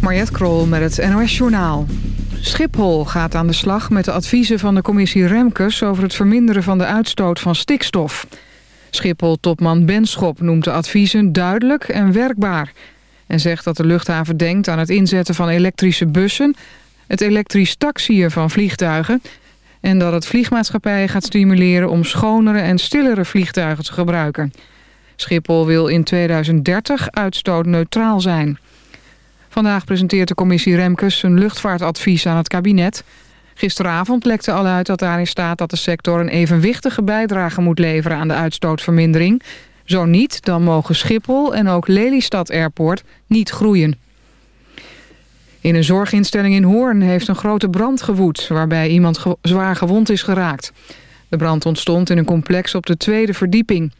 Mariette Krol met het NOS Journaal. Schiphol gaat aan de slag met de adviezen van de commissie Remkes... over het verminderen van de uitstoot van stikstof. Schiphol-topman Benschop noemt de adviezen duidelijk en werkbaar... en zegt dat de luchthaven denkt aan het inzetten van elektrische bussen... het elektrisch taxiën van vliegtuigen... en dat het vliegmaatschappijen gaat stimuleren om schonere en stillere vliegtuigen te gebruiken. Schiphol wil in 2030 uitstootneutraal zijn... Vandaag presenteert de commissie Remkes een luchtvaartadvies aan het kabinet. Gisteravond lekte al uit dat daarin staat dat de sector een evenwichtige bijdrage moet leveren aan de uitstootvermindering. Zo niet, dan mogen Schiphol en ook Lelystad Airport niet groeien. In een zorginstelling in Hoorn heeft een grote brand gewoed... waarbij iemand zwaar gewond is geraakt. De brand ontstond in een complex op de tweede verdieping.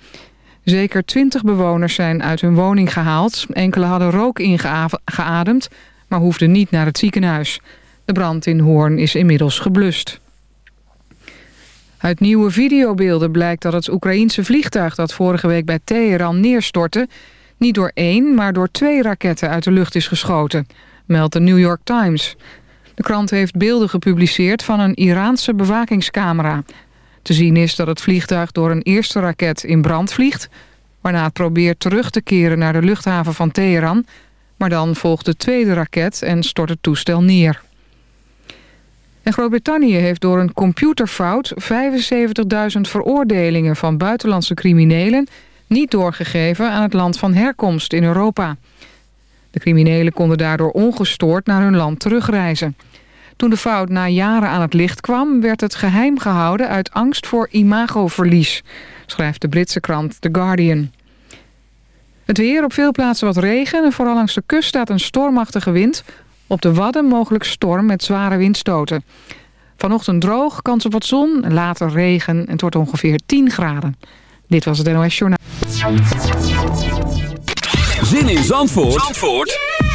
Zeker twintig bewoners zijn uit hun woning gehaald. Enkele hadden rook ingeademd, maar hoefden niet naar het ziekenhuis. De brand in Hoorn is inmiddels geblust. Uit nieuwe videobeelden blijkt dat het Oekraïense vliegtuig... dat vorige week bij Teheran neerstortte... niet door één, maar door twee raketten uit de lucht is geschoten... meldt de New York Times. De krant heeft beelden gepubliceerd van een Iraanse bewakingscamera... Te zien is dat het vliegtuig door een eerste raket in brand vliegt... waarna het probeert terug te keren naar de luchthaven van Teheran... maar dan volgt de tweede raket en stort het toestel neer. En Groot-Brittannië heeft door een computerfout 75.000 veroordelingen van buitenlandse criminelen niet doorgegeven aan het land van herkomst in Europa. De criminelen konden daardoor ongestoord naar hun land terugreizen. Toen de fout na jaren aan het licht kwam... werd het geheim gehouden uit angst voor imagoverlies... schrijft de Britse krant The Guardian. Het weer op veel plaatsen wat regen... en vooral langs de kust staat een stormachtige wind. Op de Wadden mogelijk storm met zware windstoten. Vanochtend droog, kans op wat zon, later regen... en het wordt ongeveer 10 graden. Dit was het NOS Journaal. Zin in Zandvoort, Zandvoort?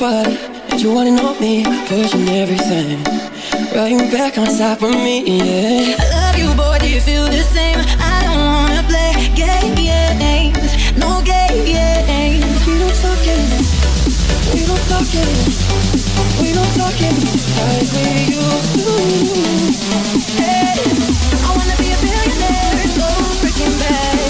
Body You wanna know me, pushing everything. Right back on top of me, yeah. I love you, boy, do you feel the same? I don't wanna play games No games. We don't talk games We don't talk games We don't talk games Like we used to. Hey, I wanna be a billionaire So freaking bad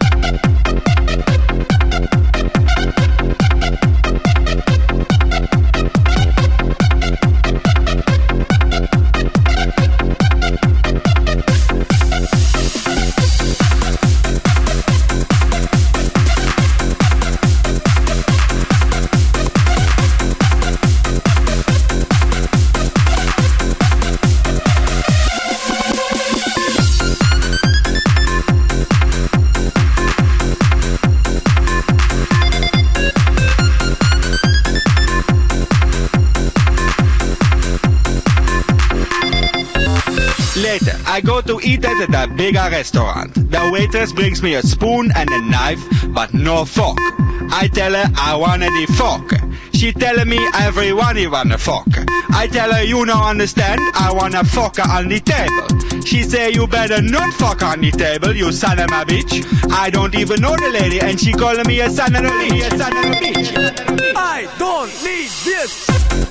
At a bigger restaurant. The waitress brings me a spoon and a knife, but no fork. I tell her I want the fork. She telling me everyone you want a fork. I tell her you don't understand, I want a fork on the table. She say you better not fuck on the table, you son of a bitch. I don't even know the lady, and she calling me a a. A son of a bitch. I don't need this.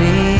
crazy.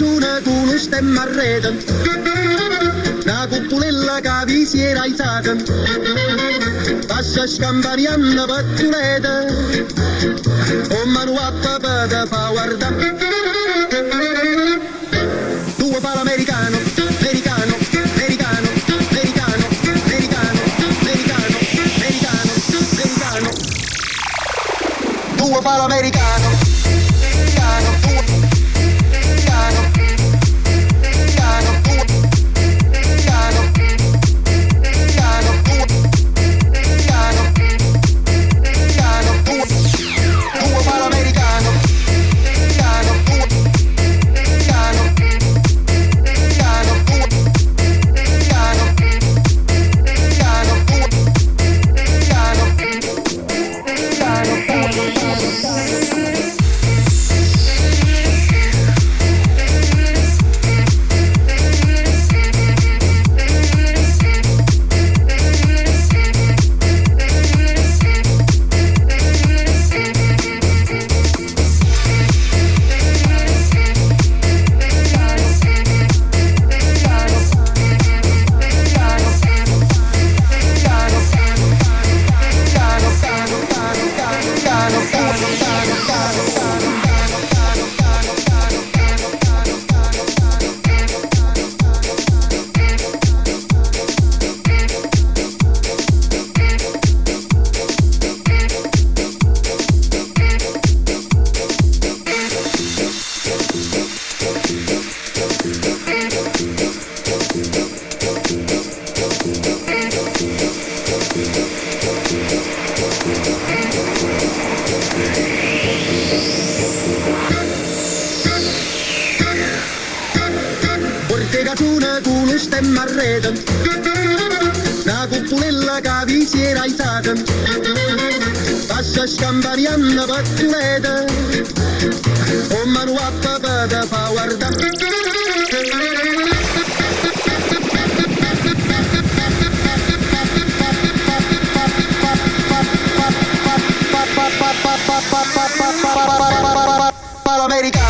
faccione con un stemma reden. La cuppulella che visiera i sagan. Passa scampanianna pattuleta. O manuatta per fa guarda. Due palo americano, americano. americano, americano, americano, americano, americano, americano. Due palo americano. Marreden. Na cuculella cavisiera i saquen. Passa escambariant de batuleta. Un manuat papa de pa guardar. Americano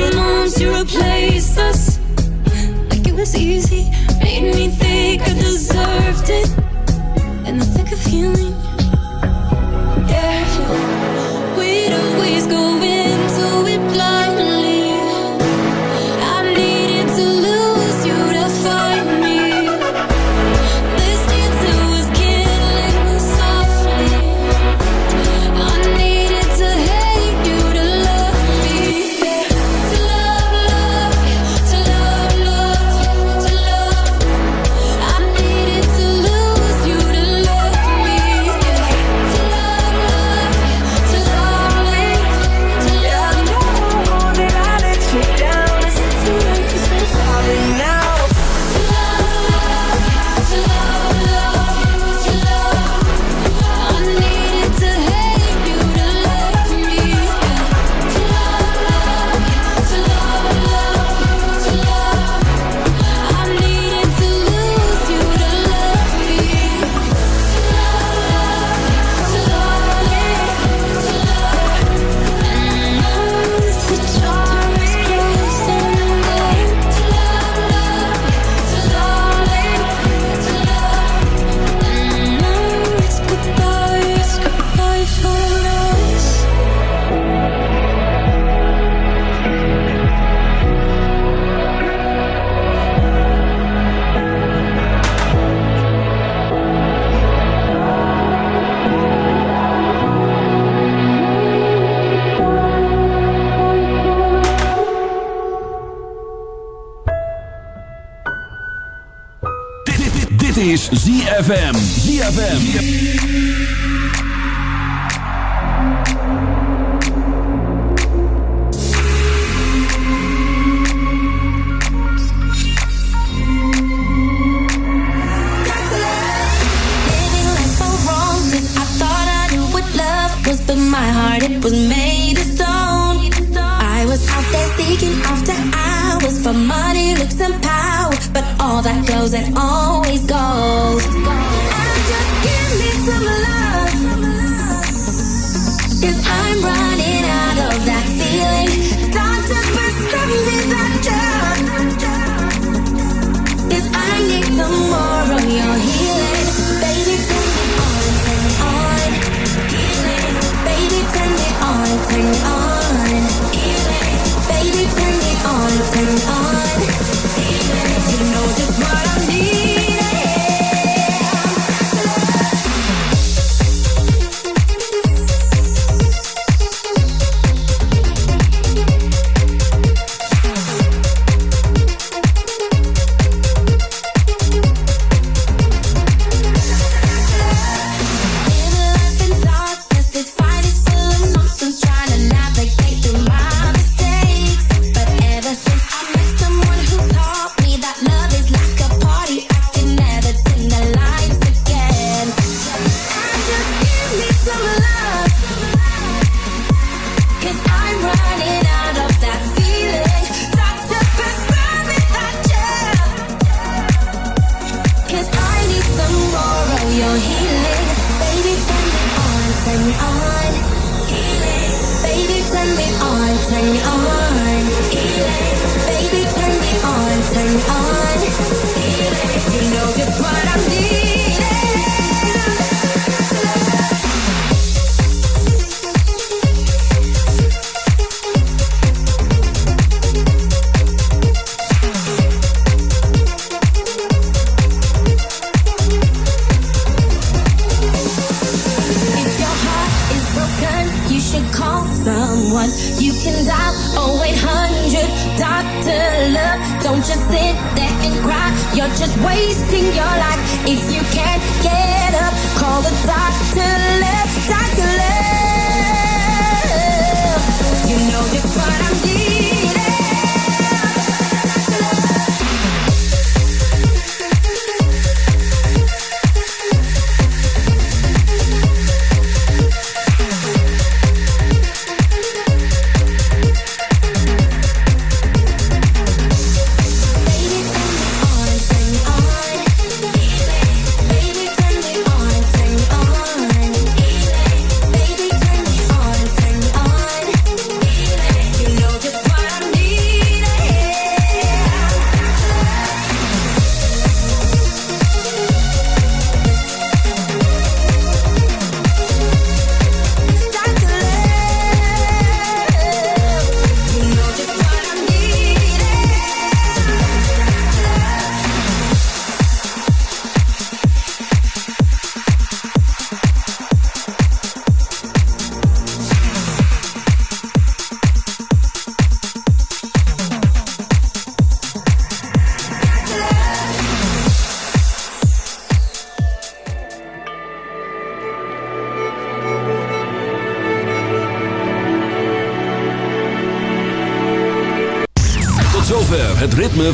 coming on to replace us. Like it was easy, made me think I deserved it. In the thick of healing. all that clothes and all can dial 0800 Doctor Love. Don't just sit there and cry. You're just wasting your life. If you can't get up, call the doctor. Love, doctor. Love. You know just what I need.